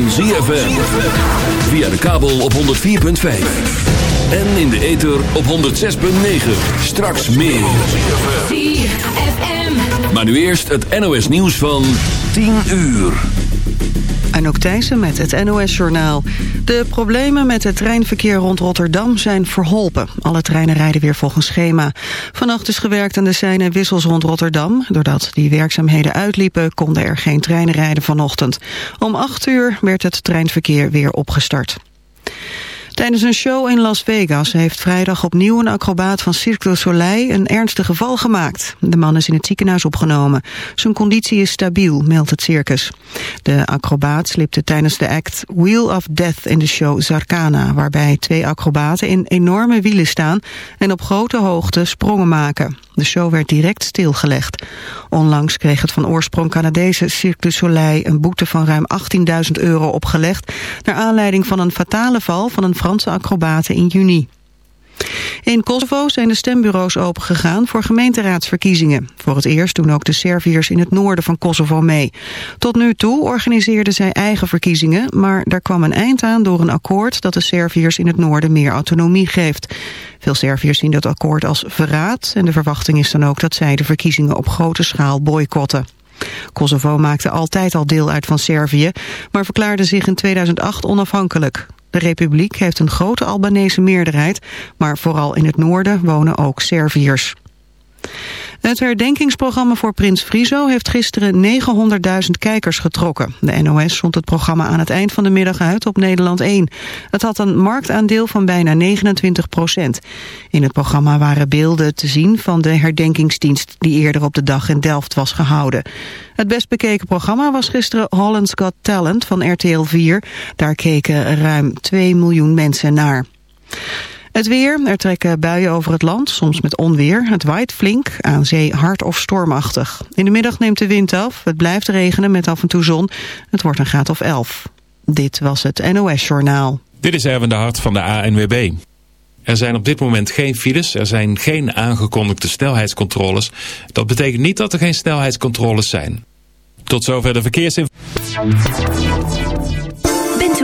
van ZFM. Via de kabel op 104.5. En in de ether op 106.9. Straks meer. Maar nu eerst het NOS nieuws van 10 uur. Anouk Thijssen met het NOS-journaal. De problemen met het treinverkeer rond Rotterdam zijn verholpen. Alle treinen rijden weer volgens schema. Vannacht is gewerkt aan de en wissels rond Rotterdam. Doordat die werkzaamheden uitliepen, konden er geen treinen rijden vanochtend. Om 8 uur werd het treinverkeer weer opgestart. Tijdens een show in Las Vegas heeft vrijdag opnieuw een acrobaat van Cirque du Soleil een ernstig geval gemaakt. De man is in het ziekenhuis opgenomen. Zijn conditie is stabiel, meldt het circus. De acrobaat slipte tijdens de act Wheel of Death in de show Zarkana, waarbij twee acrobaten in enorme wielen staan en op grote hoogte sprongen maken. De show werd direct stilgelegd. Onlangs kreeg het van oorsprong Canadese Cirque du Soleil een boete van ruim 18.000 euro opgelegd... naar aanleiding van een fatale val van een Franse acrobate in juni. In Kosovo zijn de stembureaus opengegaan voor gemeenteraadsverkiezingen. Voor het eerst doen ook de Serviërs in het noorden van Kosovo mee. Tot nu toe organiseerden zij eigen verkiezingen, maar daar kwam een eind aan door een akkoord dat de Serviërs in het noorden meer autonomie geeft. Veel Serviërs zien dat akkoord als verraad en de verwachting is dan ook dat zij de verkiezingen op grote schaal boycotten. Kosovo maakte altijd al deel uit van Servië, maar verklaarde zich in 2008 onafhankelijk. De republiek heeft een grote Albanese meerderheid, maar vooral in het noorden wonen ook Serviërs. Het herdenkingsprogramma voor Prins Friso heeft gisteren 900.000 kijkers getrokken. De NOS zond het programma aan het eind van de middag uit op Nederland 1. Het had een marktaandeel van bijna 29 procent. In het programma waren beelden te zien van de herdenkingsdienst die eerder op de dag in Delft was gehouden. Het best bekeken programma was gisteren Holland's Got Talent van RTL 4. Daar keken ruim 2 miljoen mensen naar. Het weer, er trekken buien over het land, soms met onweer. Het waait flink, aan zee hard of stormachtig. In de middag neemt de wind af, het blijft regenen met af en toe zon. Het wordt een graad of 11. Dit was het NOS Journaal. Dit is Erwin de Hart van de ANWB. Er zijn op dit moment geen files, er zijn geen aangekondigde snelheidscontroles. Dat betekent niet dat er geen snelheidscontroles zijn. Tot zover de verkeersinformatie.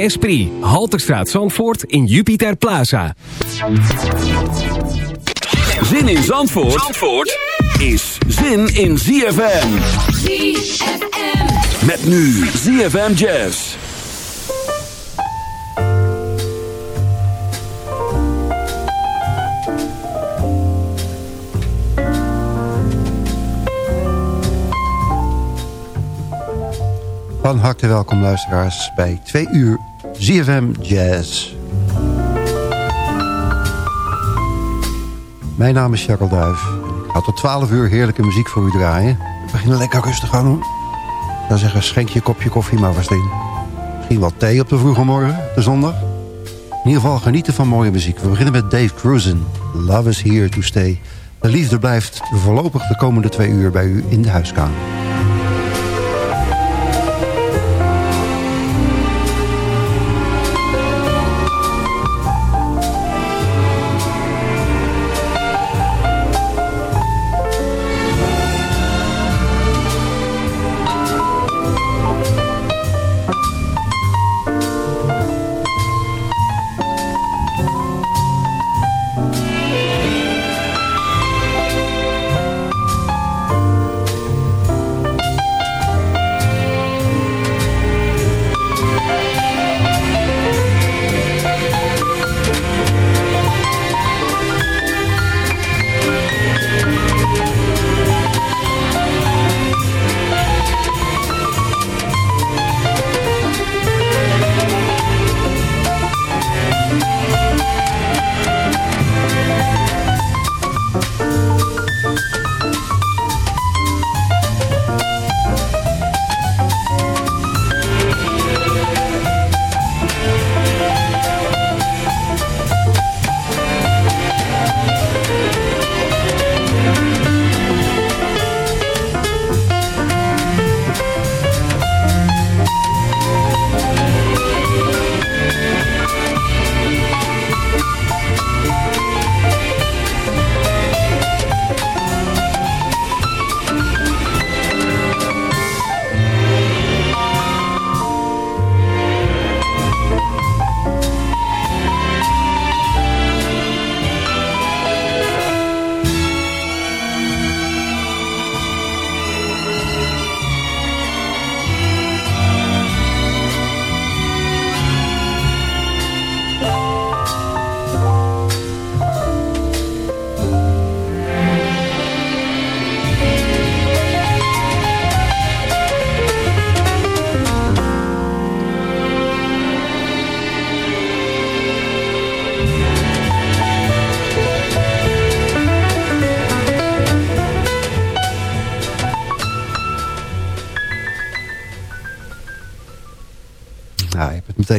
Esprit. Halterstraat Zandvoort in Jupiter Plaza. Zin in Zandvoort, Zandvoort is zin in ZFM. ZFM. Met nu ZFM Jazz. Van harte welkom luisteraars bij 2 uur ZFM Jazz. Mijn naam is Jacques Duif. Ik ga tot 12 uur heerlijke muziek voor u draaien. We beginnen lekker rustig aan hoor. Zou zeggen, schenk je kopje koffie maar vast in. Misschien wat thee op de vroege morgen, de zondag. In ieder geval genieten van mooie muziek. We beginnen met Dave Cruisen. Love is here to stay. De liefde blijft voorlopig de komende twee uur bij u in de huiskamer.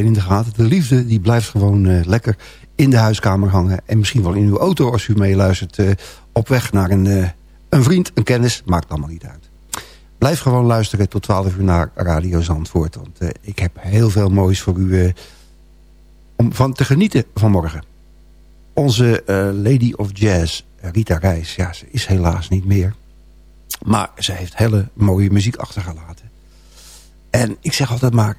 In de gaten. De liefde die blijft gewoon eh, lekker in de huiskamer hangen. En misschien wel in uw auto als u meeluistert. eh, op weg naar een, eh, een vriend, een kennis. Maakt allemaal niet uit. Blijf gewoon luisteren tot 12 uur naar Radio Zandvoort. Want ik heb heel veel moois voor u om van te genieten vanmorgen. Onze Lady of Jazz, Rita Reis. Ja, ze is helaas niet meer. Maar ze heeft hele mooie muziek achtergelaten. En ik zeg altijd maar...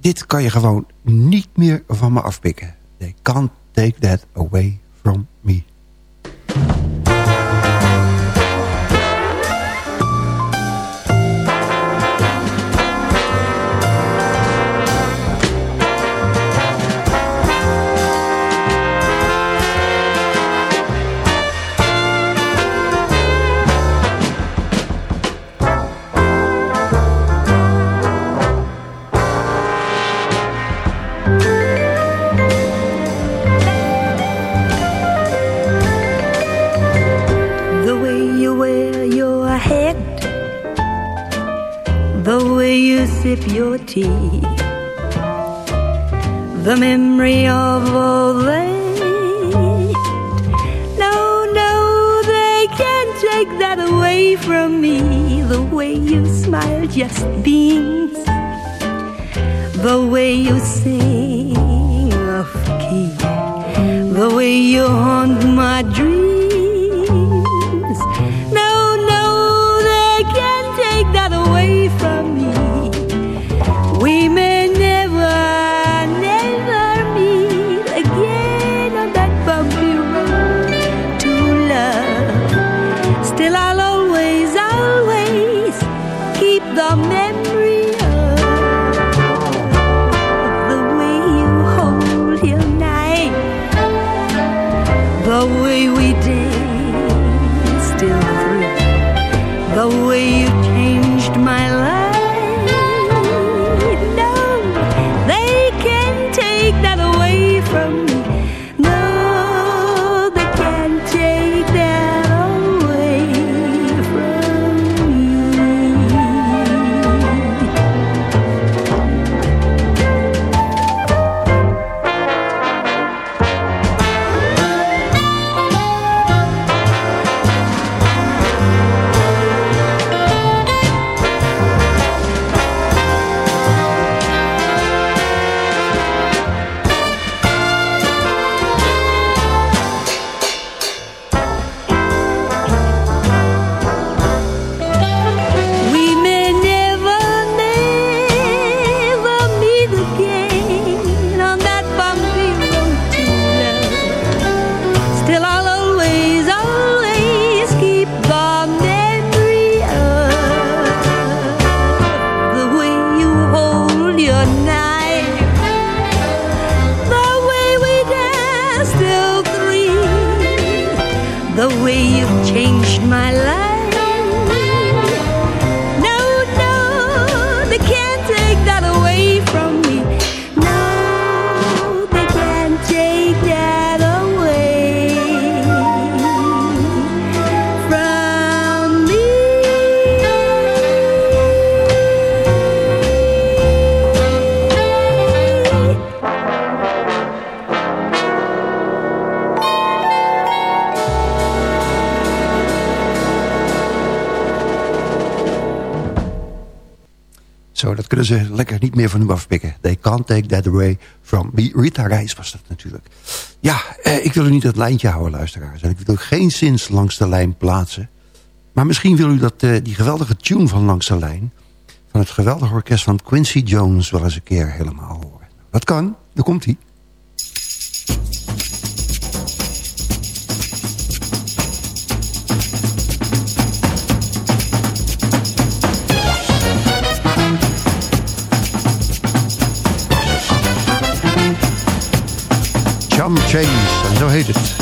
Dit kan je gewoon niet meer van me afpikken. They can't take that away from me. You sip your tea, the memory of all that. No, no, they can't take that away from me. The way you smile just beams, the way you sing off key, the way you haunt my dreams. Dat ze lekker niet meer van u afpikken. They can't take that away from me. Rita Reis was dat natuurlijk. Ja, eh, ik wil u niet het lijntje houden, luisteraars. En ik wil u geen zins langs de lijn plaatsen. Maar misschien wil u dat, eh, die geweldige tune van Langs de Lijn... van het geweldige orkest van Quincy Jones wel eens een keer helemaal horen. Dat kan, daar komt hij. Change, en zo heet het.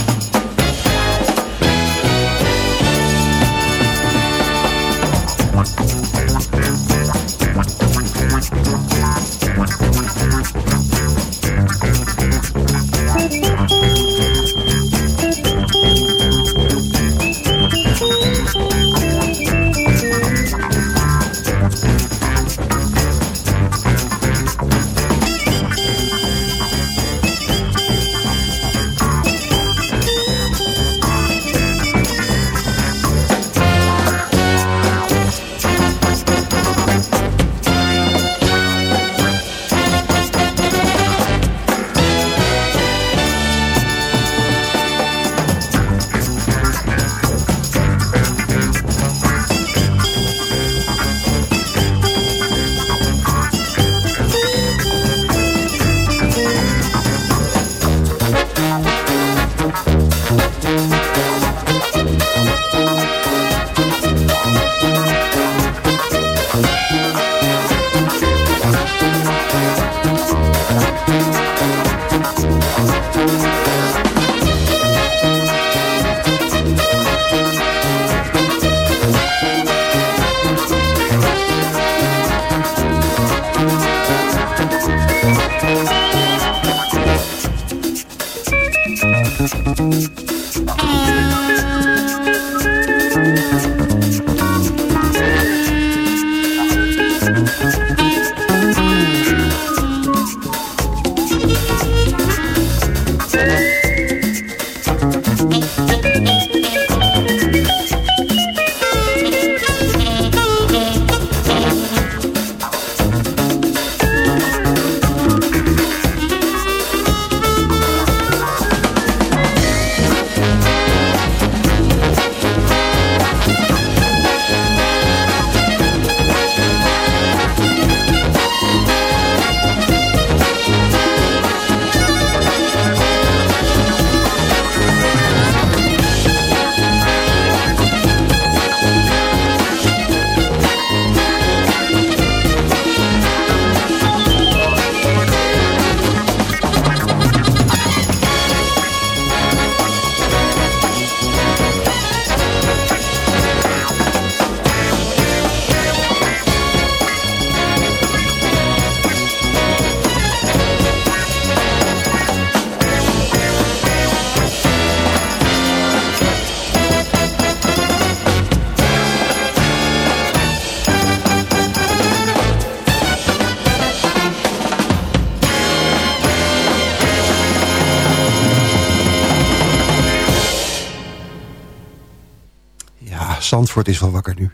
Zandvoort is wel wakker nu.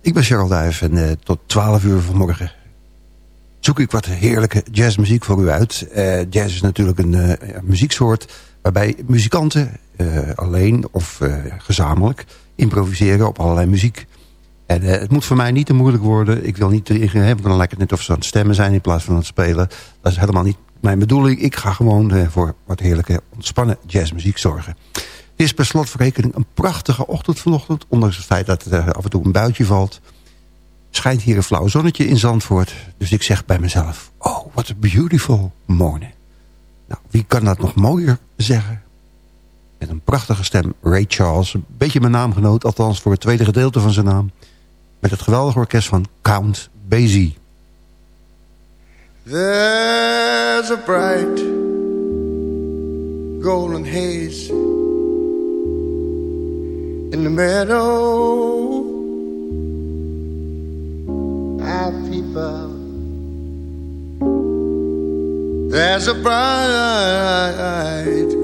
Ik ben Cheryl Duijf en eh, tot 12 uur vanmorgen zoek ik wat heerlijke jazzmuziek voor u uit. Eh, jazz is natuurlijk een eh, muzieksoort waarbij muzikanten alleen of gezamenlijk improviseren op allerlei muziek. En het moet voor mij niet te moeilijk worden. Ik wil niet erin hebben, dan lijkt het net of ze aan het stemmen zijn in plaats van aan het spelen. Dat is helemaal niet mijn bedoeling. Ik ga gewoon voor wat heerlijke ontspannen jazzmuziek zorgen. Is per slotverrekening een prachtige ochtend vanochtend. Ondanks het feit dat er af en toe een buitje valt. Schijnt hier een flauw zonnetje in Zandvoort. Dus ik zeg bij mezelf. Oh, what a beautiful morning. Nou, wie kan dat nog mooier zeggen? Met een prachtige stem. Ray Charles. Een beetje mijn naamgenoot. Althans voor het tweede gedeelte van zijn naam. Met het geweldige orkest van Count Basie. There's a bright golden haze in the meadow. I peep out. There's a bright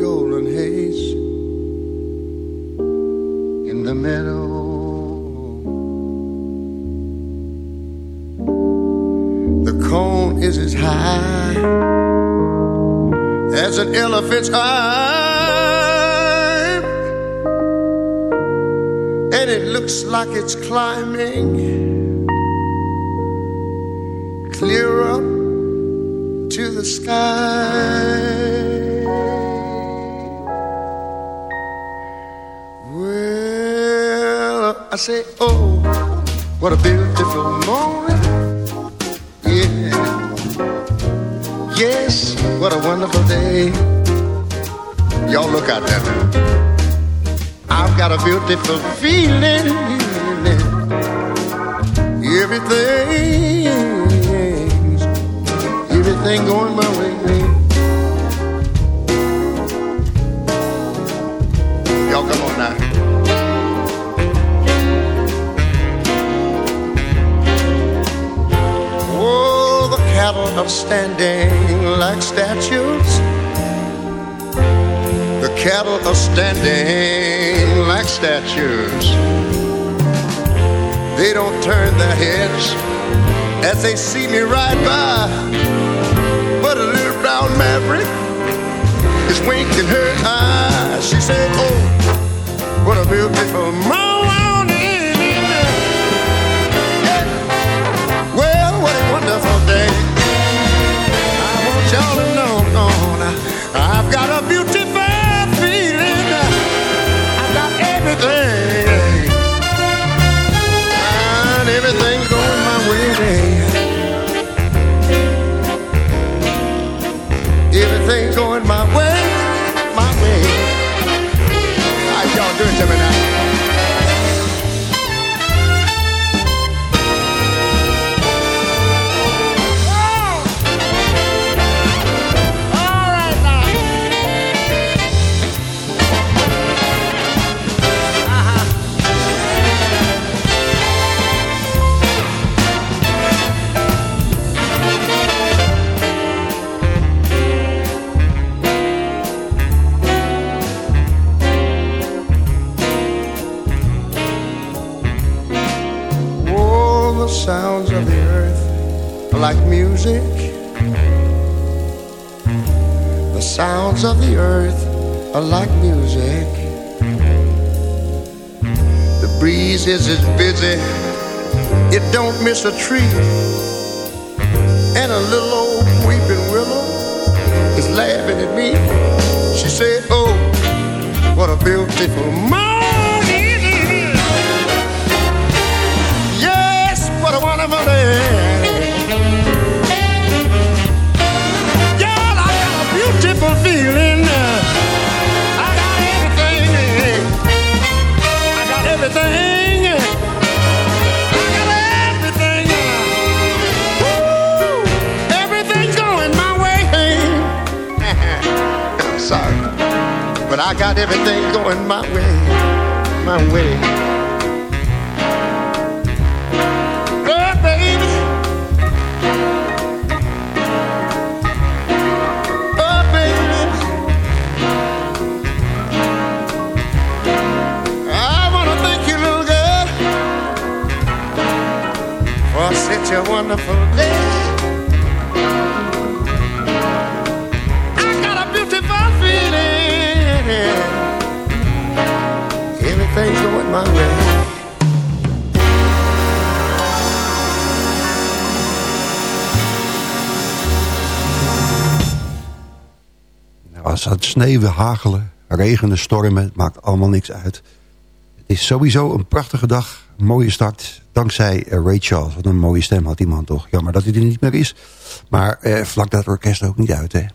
golden haze in the meadow. The cone is as high as an elephant's eye. And it looks like it's climbing clear up to the sky. Well, I say, oh, what a beautiful morning. Yeah. Yes, what a wonderful day. Y'all look out there. Got a beautiful feeling. Everything, everything going my way. Y'all come on now. Oh, the cattle are standing like statues cattle are standing like statues. They don't turn their heads as they see me ride by. But a little brown maverick is winking her eye. She said, Oh, what a beautiful morning. Yeah. Well, what a wonderful day. I want y'all are like music. The breeze is as busy, it don't miss a tree. And a little old weeping willow is laughing at me. She said, Oh, what a beautiful morning. Yes, what a wonderful day. But I got everything going my way, my way. Oh, baby. Oh, baby. I wanna thank you, little girl, for such a wonderful day. Way. Als het sneeuwen, hagelen, regenen, stormen, het maakt allemaal niks uit. Het is sowieso een prachtige dag, een mooie start. Dankzij eh, Ray Charles, wat een mooie stem had die man toch. Jammer dat hij er niet meer is. Maar eh, vlak dat orkest ook niet uit. Hè.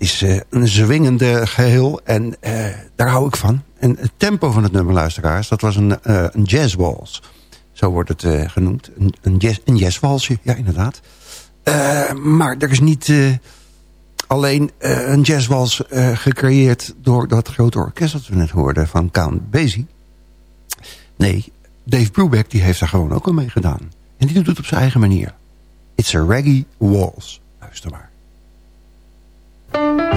Is eh, een zwingende geheel en eh, daar hou ik van. En het tempo van het nummer, luisteraars, dat was een, eh, een jazzwals. Zo wordt het genoemd. Een, een, jazz, een jazzwalsje, ja inderdaad. Maar er is niet... alleen een jazzwals eh, gecreëerd door dat grote orkest dat we net hoorden van Count Basie. Nee, Dave Brubeck die heeft daar gewoon ook al mee gedaan. En die doet het op zijn eigen manier. It's a reggae waltz. Luister maar. It's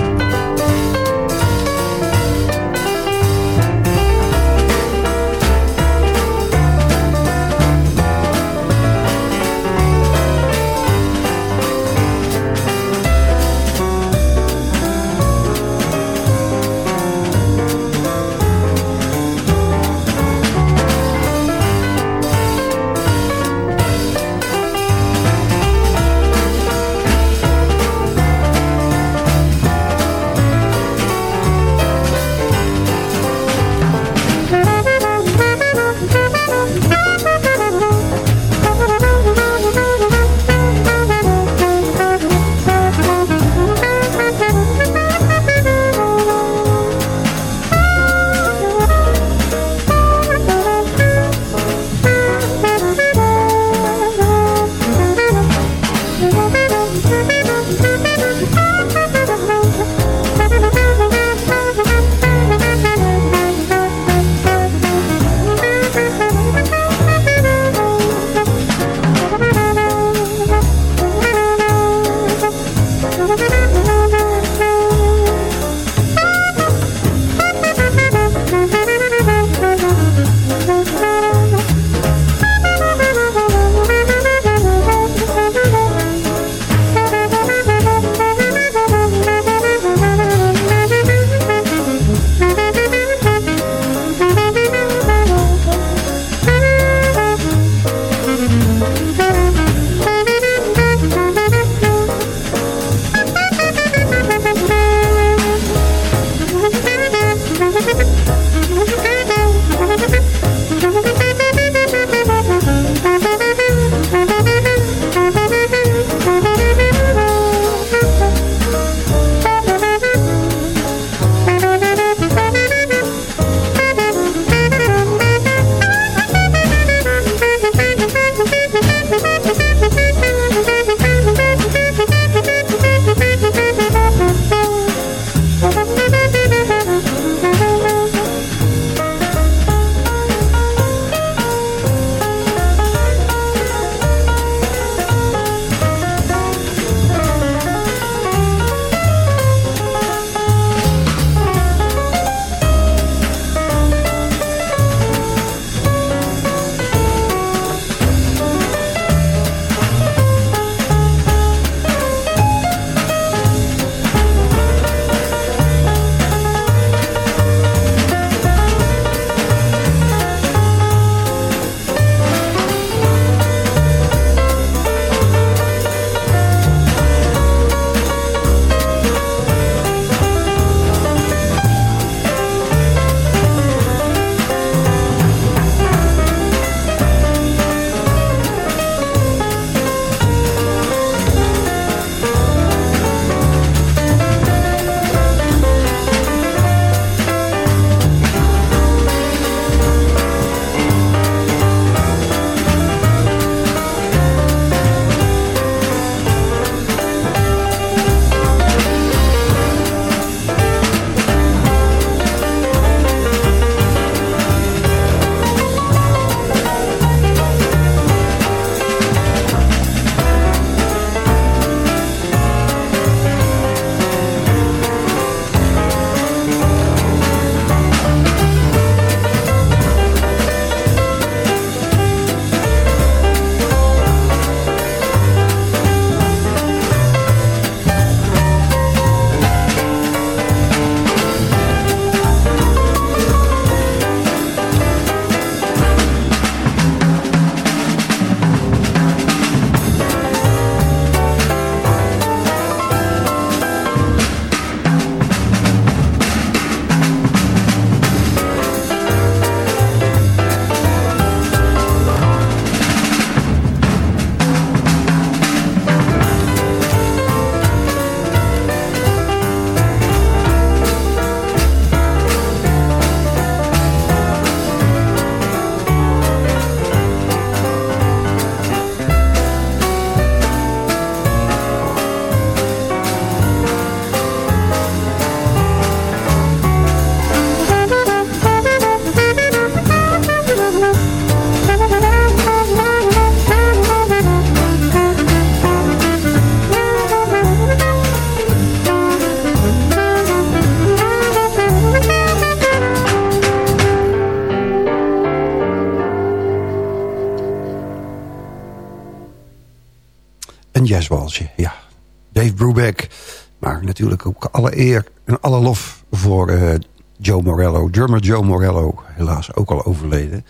natuurlijk ook alle eer en alle lof voor eh, Joe Morello. Drummer Joe Morello, helaas ook al overleden.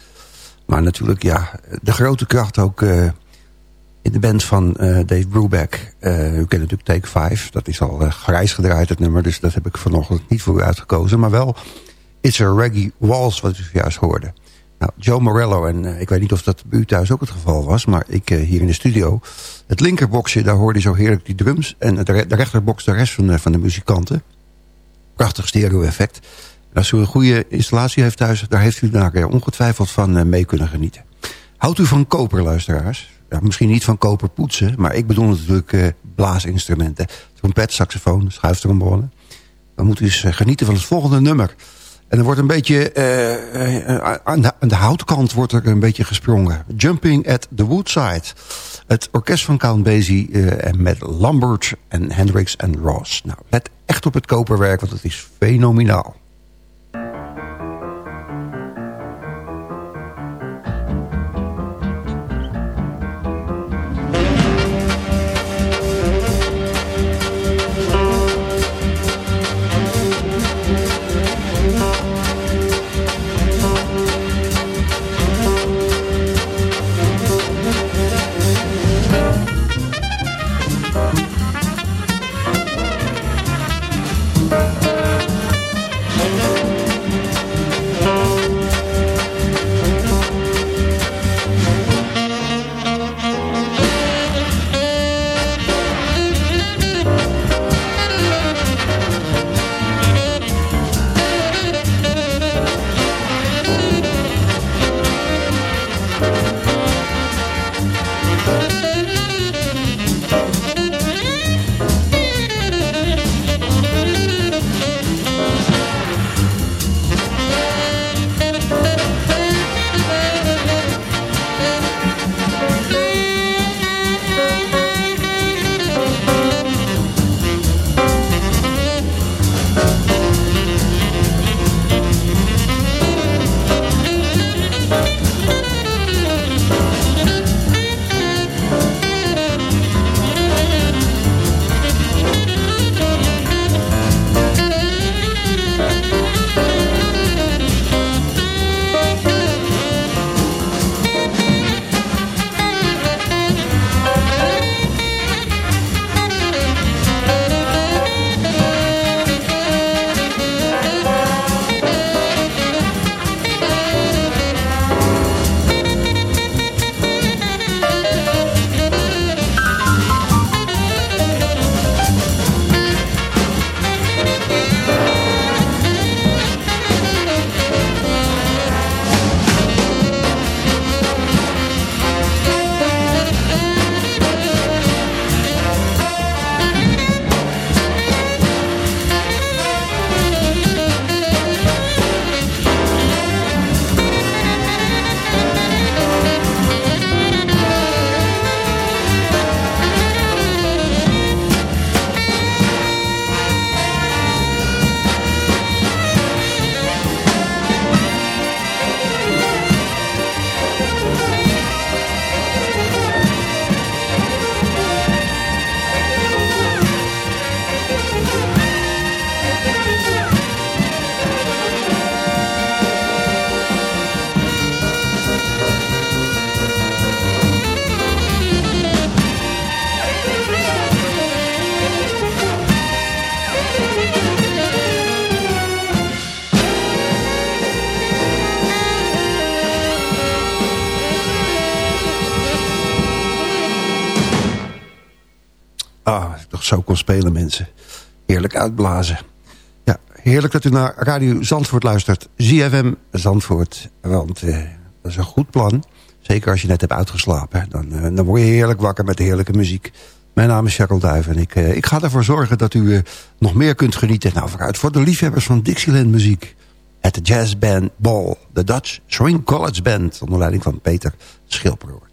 Maar natuurlijk, ja, de grote kracht ook eh, in de band van eh, Dave Brubeck. U kent natuurlijk Take 5. Dat is al grijs gedraaid, het nummer. Dus dat heb ik vanochtend niet voor u uitgekozen. Maar wel It's a Reggae Waltz, wat u juist hoorde. Nou, Joe Morello, en ik weet niet of dat bij u thuis ook het geval was... maar ik hier in de studio... het linkerboxje, daar hoorde je zo heerlijk die drums... en de, rechterbox de rest van de, muzikanten. Prachtig stereo-effect. Als u een goede installatie heeft thuis... daar heeft u daar ongetwijfeld van mee kunnen genieten. Houdt u van koper, luisteraars? Ja, misschien niet van koper poetsen... maar ik bedoel natuurlijk uh, blaasinstrumenten. Trompet, saxofoon, schuiftrombone. Dan moet u eens genieten van het volgende nummer... En er wordt een beetje, uh, aan, de, aan, de, houtkant wordt er een beetje gesprongen. Jumping at the Woodside. Het orkest van Count Basie uh, en met Lambert en Hendrix en Ross. Nou, let echt op het koperwerk, want het is fenomenaal. Zo kon spelen mensen. Heerlijk uitblazen. Ja, heerlijk dat u naar Radio Zandvoort luistert. ZFM Zandvoort. Want eh, dat is een goed plan. Zeker als je net hebt uitgeslapen. Dan, eh, dan word je heerlijk wakker met de heerlijke muziek. Mijn naam is Jacques en ik, eh, ik ga ervoor zorgen dat u nog meer kunt genieten. Nou, vooruit voor de liefhebbers van Dixieland muziek. Het jazzband Ball, de Dutch Swing College Band... onder leiding van Peter Schilperoort.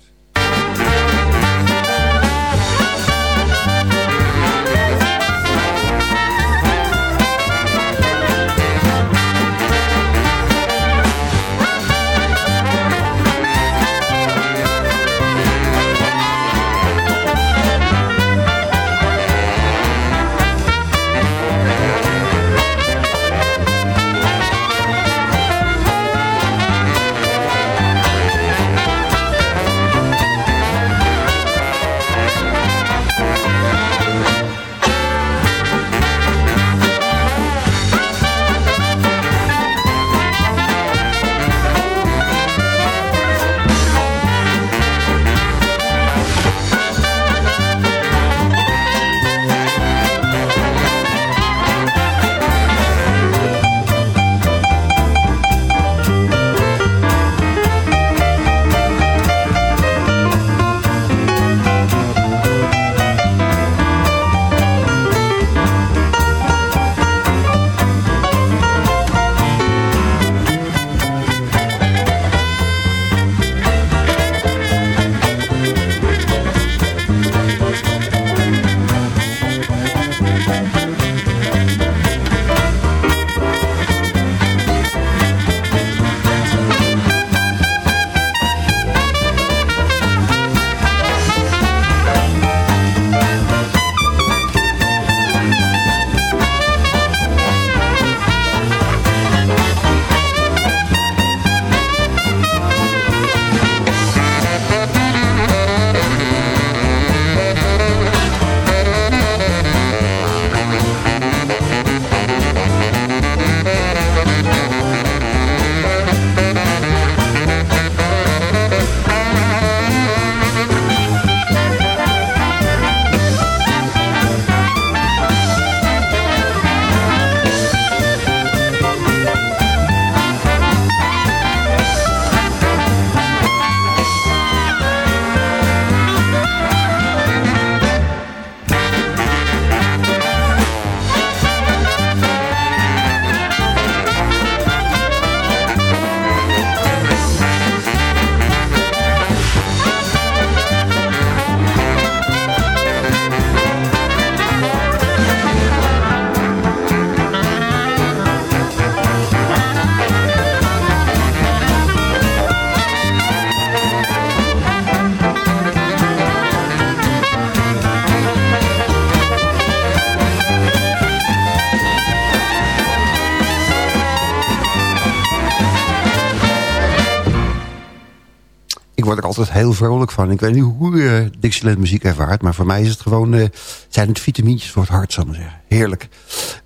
Altijd heel vrolijk van. Ik weet niet hoe uh, Dixieland muziek ervaart... maar voor mij is het gewoon... Uh, zijn het vitamintjes voor het hart, zal ik maar zeggen. Heerlijk.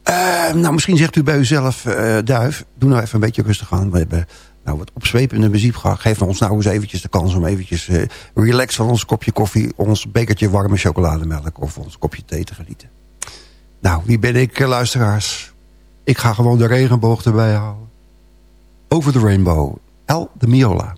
Uh, nou, misschien zegt u bij uzelf... Duif, doe nou even een beetje rustig aan. We hebben nou, wat opzwepende muziek gehad. Geef ons nou eens eventjes de kans om eventjes... relax van ons kopje koffie... ons bekertje warme chocolademelk... of ons kopje thee te genieten. Nou, wie ben ik, luisteraars? Ik ga gewoon de regenboog erbij halen. Over the Rainbow. El de Miola.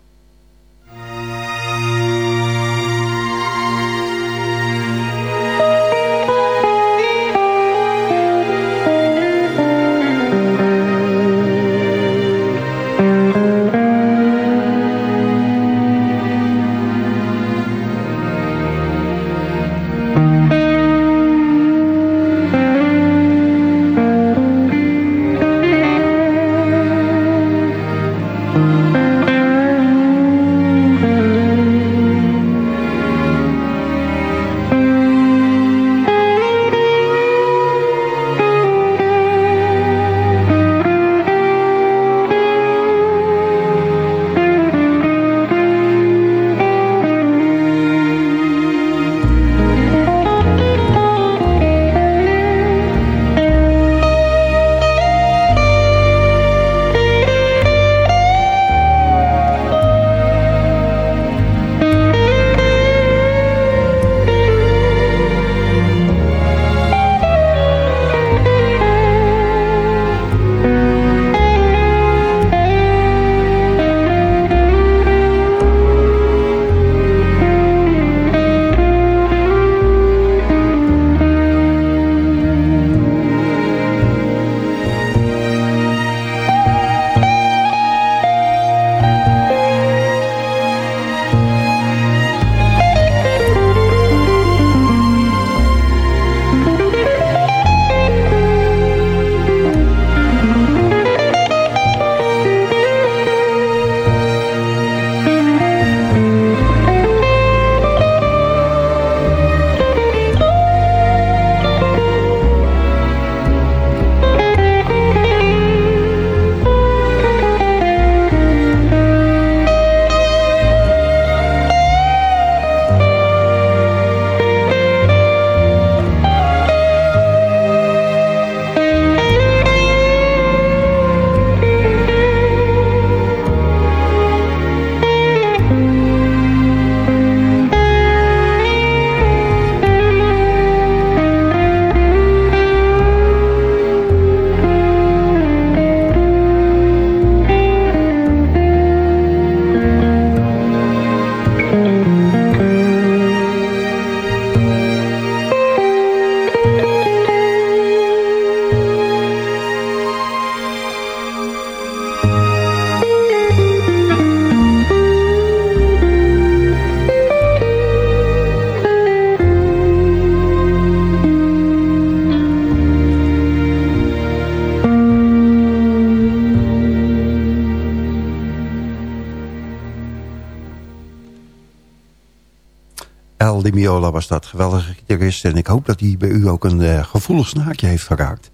Miola was dat. Geweldige gitarist. En ik hoop dat hij bij u ook een uh, gevoelig snaakje heeft geraakt.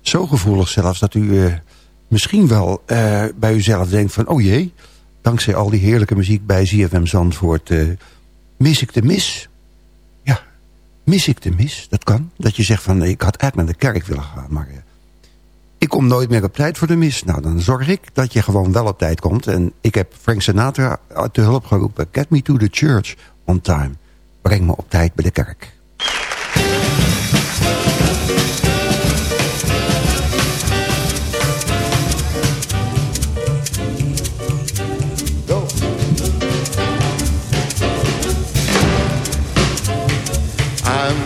Zo gevoelig zelfs dat u uh, misschien wel uh, bij uzelf denkt van... oh jee, dankzij al die heerlijke muziek bij ZFM Zandvoort... mis ik de mis? Ja, mis ik de mis? Dat kan. Dat je zegt van ik had eigenlijk naar de kerk willen gaan. Maar ik kom nooit meer op tijd voor de mis. Nou, dan zorg ik dat je gewoon wel op tijd komt. En ik heb Frank Sinatra te hulp geroepen. Get me to the church on time. Breng me op tijd bij de kerk.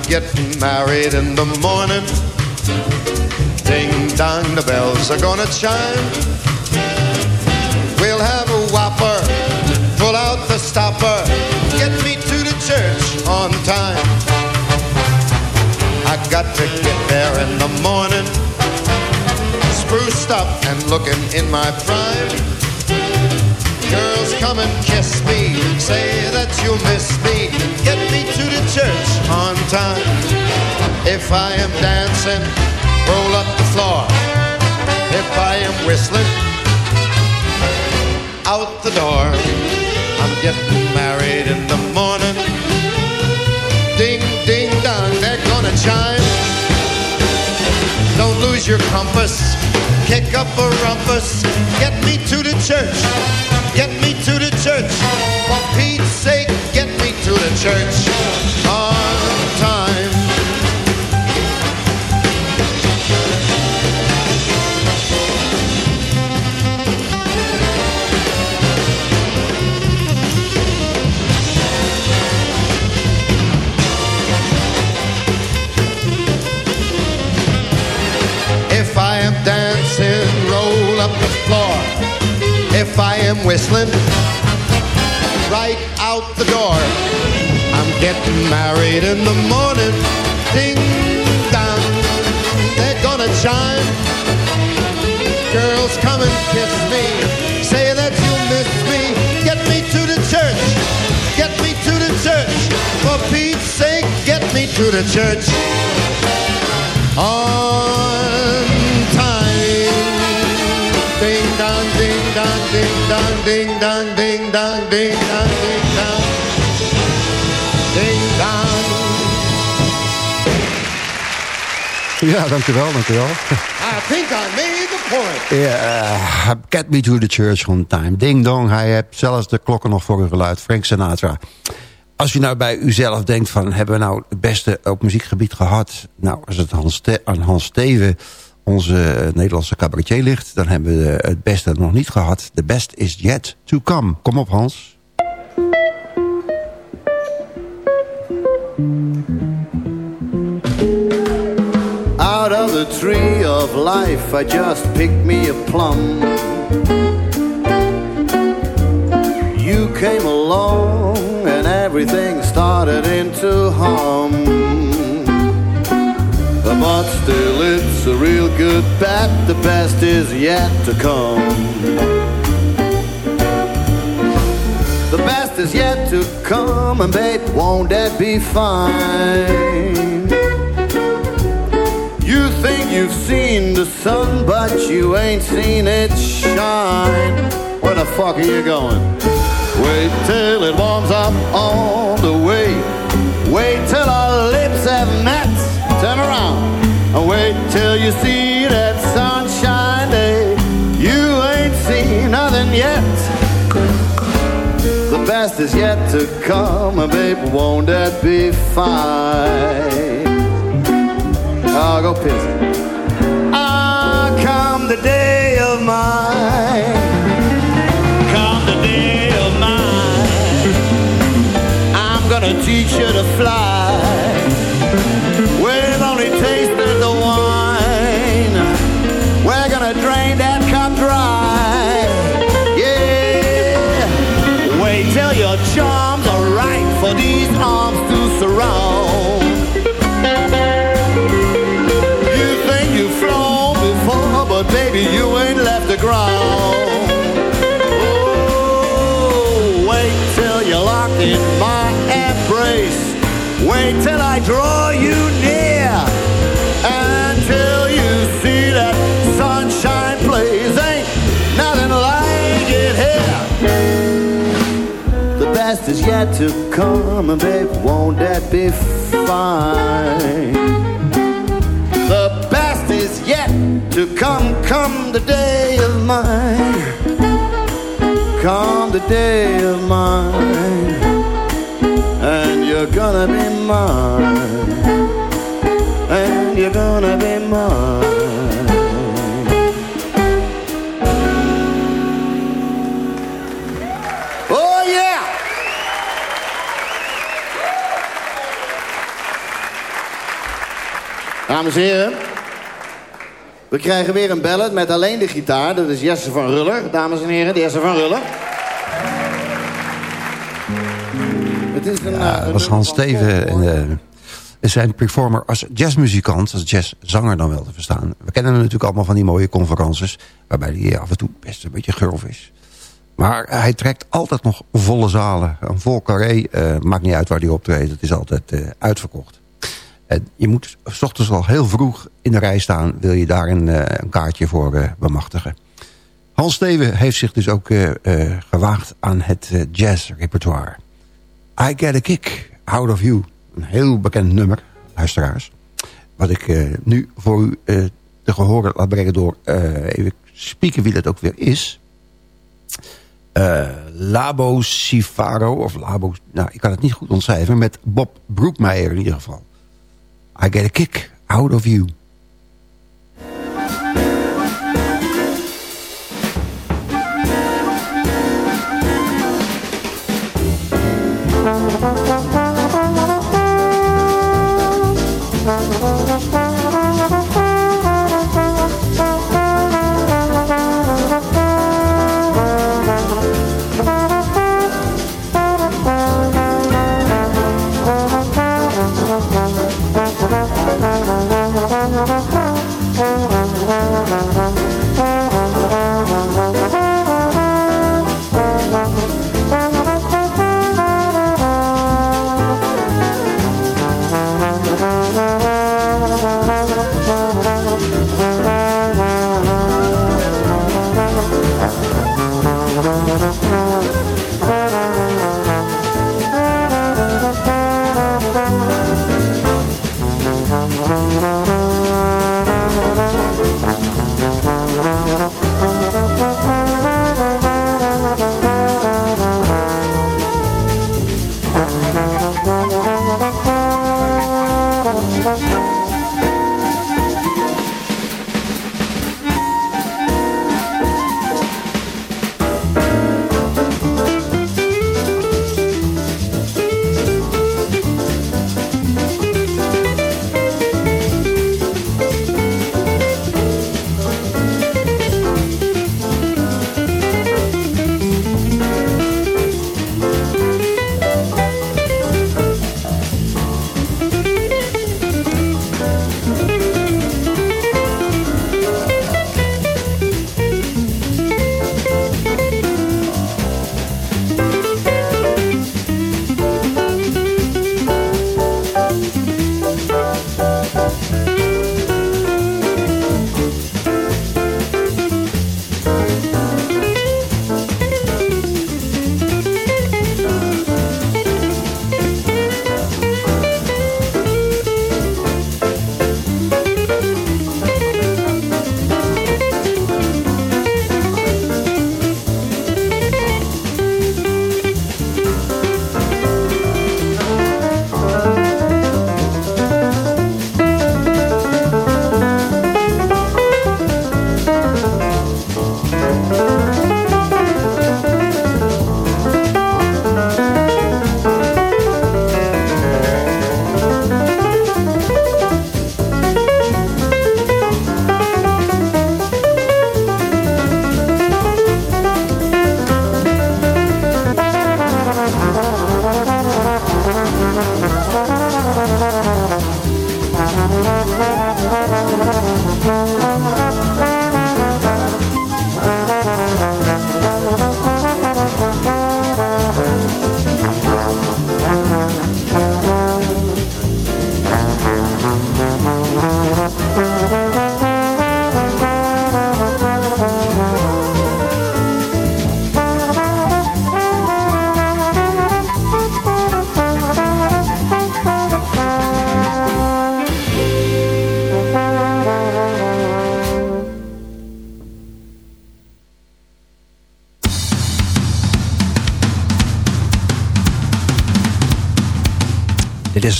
Getting married in the morning. Ding dong, the bells are gonna chime. Time. I got to get there in the morning, spruced up and looking in my prime. Girls, come and kiss me, say that you'll miss me. Get me to the church on time. If I am dancing, roll up the floor. If I am whistling, out the door. I'm getting compass, kick up a rumpus, get me to the church, get me to the church. Am whistling, right out the door. I'm getting married in the morning. Ding dong, they're gonna chime. Girls, come and kiss me. Say that you miss me. Get me to the church. Get me to the church. For Pete's sake, get me to the church. On dong, ding dong, ding dong, ding dong, ding dong, ding dong, ding dong. Ja, dankjewel, dankjewel. I think I made the point. Ja, uh, Get Me to the Church on Time. Ding dong, hij heeft zelfs de klokken nog voor u geluid. Frank Sinatra. Als u nou bij uzelf denkt van... hebben we nou het beste op muziekgebied gehad? Nou, als het Hans aan Hans Steven, onze eh, Nederlandse cabaretier ligt... dan hebben we het beste nog niet gehad. The best is yet to come. Kom op, Hans. Out of the tree of life, I just picked me a plum. You came along and everything started into hum. But still, it's a real good bet. The best is yet to come. The best is yet to come, and babe, won't that be fine? You think you've seen the sun, but you ain't seen it shine. Where the fuck are you going? Wait till it warms up on the way. Wait till our lips have met. Around and wait till you see that sunshine day. You ain't seen nothing yet. The best is yet to come, and babe, won't that be fine? I'll go piss. Ah, come the day of mine. Come the day of mine. I'm gonna teach you to fly. Wait till I draw you near. Until you see that sunshine blaze. Ain't nothing like it here. The best is yet to come, and babe, won't that be fine? The best is yet to come, come the day of mine. Come the day of mine. And you're gonna be mine. And you're gonna be mine. Oh yeah! Dames en heren, we krijgen weer een ballad met alleen de gitaar. Dat is Jesse van Ruller, dames en heren, Jesse van Ruller. Ja, eh, dat was Hans Steven. En, eh, zijn performer als jazzmuzikant, als jazzzanger dan wel te verstaan. We kennen hem natuurlijk allemaal van die mooie conferences... waarbij hij af en toe best een beetje gurf is. Maar hij trekt altijd nog volle zalen. Een vol carré, eh, maakt niet uit waar hij optreedt. Het is altijd eh, uitverkocht. En je moet s ochtends al heel vroeg in de rij staan... wil je daar een, een kaartje voor bemachtigen. Hans Steven heeft zich dus ook gewaagd aan het jazzrepertoire. I Get a Kick Out of You. Een heel bekend nummer, luisteraars. Wat ik eh, nu voor u eh, te gehoor laat brengen door... eh, even spieken wie dat ook weer is. Labo Cifaro, of Labo... Nou, ik kan het niet goed ontcijferen. Met Bob Broekmeijer in ieder geval. I get a kick out of you.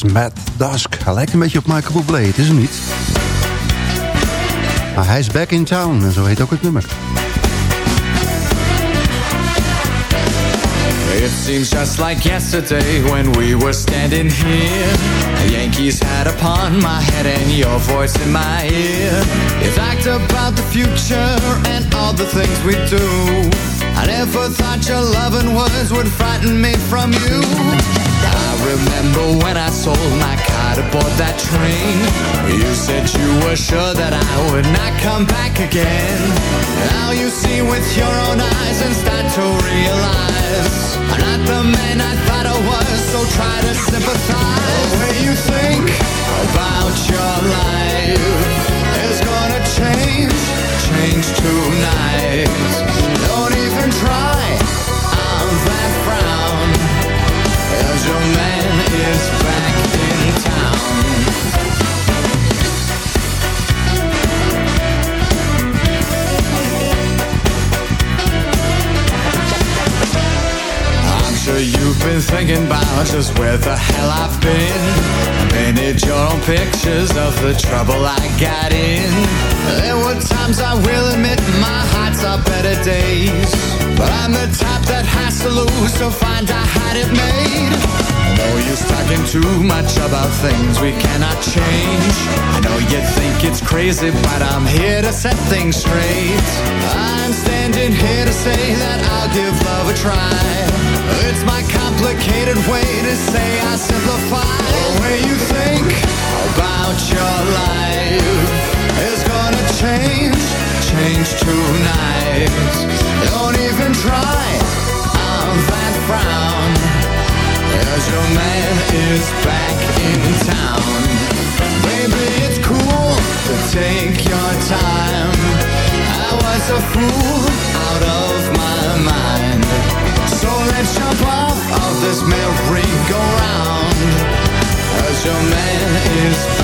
Is Matt Dusk. Hij lijkt een beetje op Michael Bublé, het is hem niet. Maar hij is back in town en zo heet ook het nummer. It seems just like yesterday when we were standing here. The Yankees had upon my head and your voice in my ear. You talked about the future and all the things we do. I never thought your loving words would frighten me from you. I remember when I sold my car to board that train. You said you were sure that I would not come back again. Now you see with your own eyes and start to realize I'm not the man I thought I was, so try to sympathize. The way you think about your life is gonna change, change tonight. Don't even try on that frown, cause your man is back in town. Thinking about just where the hell I've been. Painted your own pictures of the trouble I got in. There were times I will admit my heart's are better days. But I'm the type that has to lose to find I had it made. No use talking too much about things we cannot change. I know you think it's crazy, but I'm here to set things straight. I'm standing here to say that I'll give love a try. It's my complicated way to say I simplify. The way you think about your life is gonna change, change tonight. Don't even try on that frown. Cause your man is back in town. Baby, it's cool to take your time. I was a fool out of my mind. So let's jump off of this merry-go-round. Cause your man is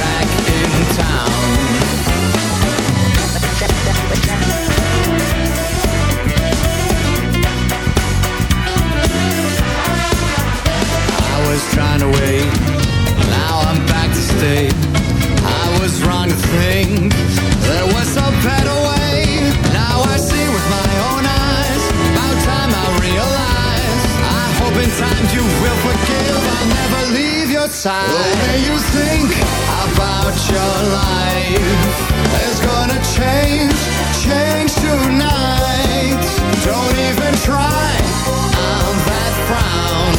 your. The way you think about your life is gonna change, change tonight. Don't even try on that frown.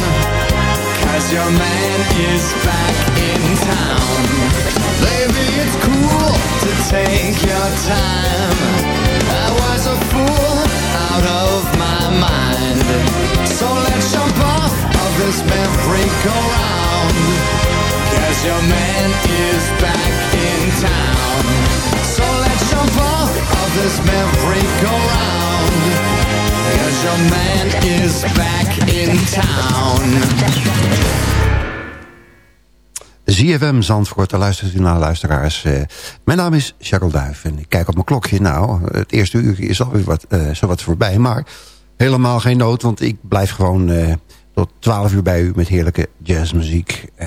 Cause your man is back in town. Baby, it's cool to take your time. I was a fool out of my mind. So let's jump this merry-go-round. Cause your man is back in town. So let's jump off of this merry-go-round. Cause your man is back in town. ZFM Zandvoort, daar luistert u naar luisteraars. Eh, mijn naam is Charles Duif en ik kijk op mijn klokje. Nou, het eerste uur is alweer wat, eh zo wat voorbij. Maar helemaal geen nood, want ik blijf gewoon eh, tot 12 uur bij u... met heerlijke jazzmuziek. Eh,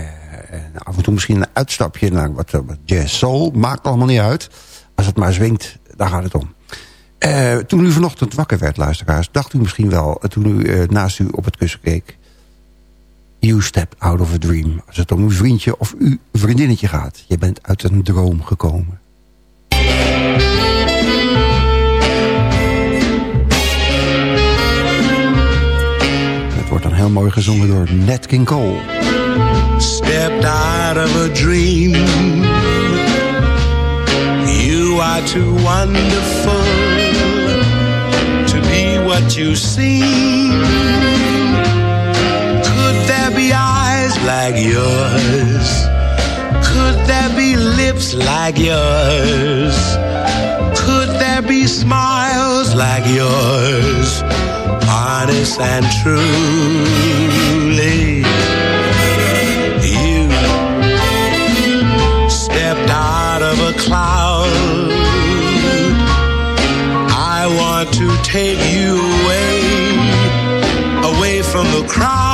en af en toe misschien een uitstapje naar wat, wat jazz soul. Maakt allemaal niet uit. Als het maar zwingt, daar gaat het om. Eh, toen u vanochtend wakker werd, luisteraars... dacht u misschien wel, eh, toen u eh, naast u op het kussen keek... You step out of a dream. Als het om uw vriendje of uw vriendinnetje gaat. Je bent uit een droom gekomen. Mooi gezongen door Nat King Cole. stepped out of a dream. You are too wonderful to be what you seem. Could there be eyes like yours? Could there be lips like yours? Be smiles like yours? Honest and truly. You stepped out of a cloud. I want to take you away, away from the crowd,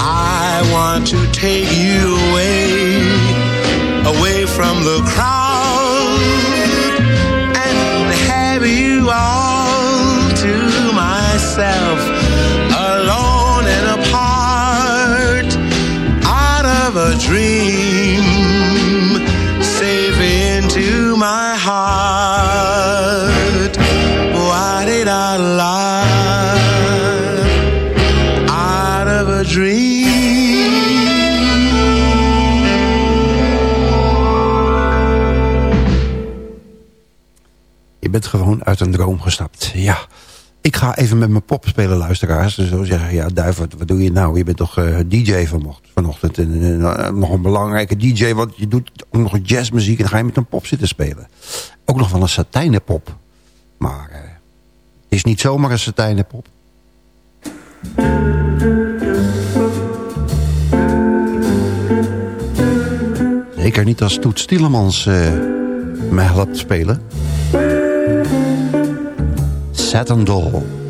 I want to take you away Gewoon uit een droom gestapt. Ja. Ik ga even met mijn pop spelen, luisteraars. Ze zo zeggen, ja, Duif, wat, wat doe je nou? Je bent toch eh, DJ vanochtend. en, eh, nog een belangrijke DJ, want je doet ook nog jazzmuziek... en dan ga je met een pop zitten spelen. Ook nog wel een satijnenpop. Maar eh, het is niet zomaar een satijnenpop. Zeker niet als Toet Stielemans eh mij helpt spelen. Saturn Doll.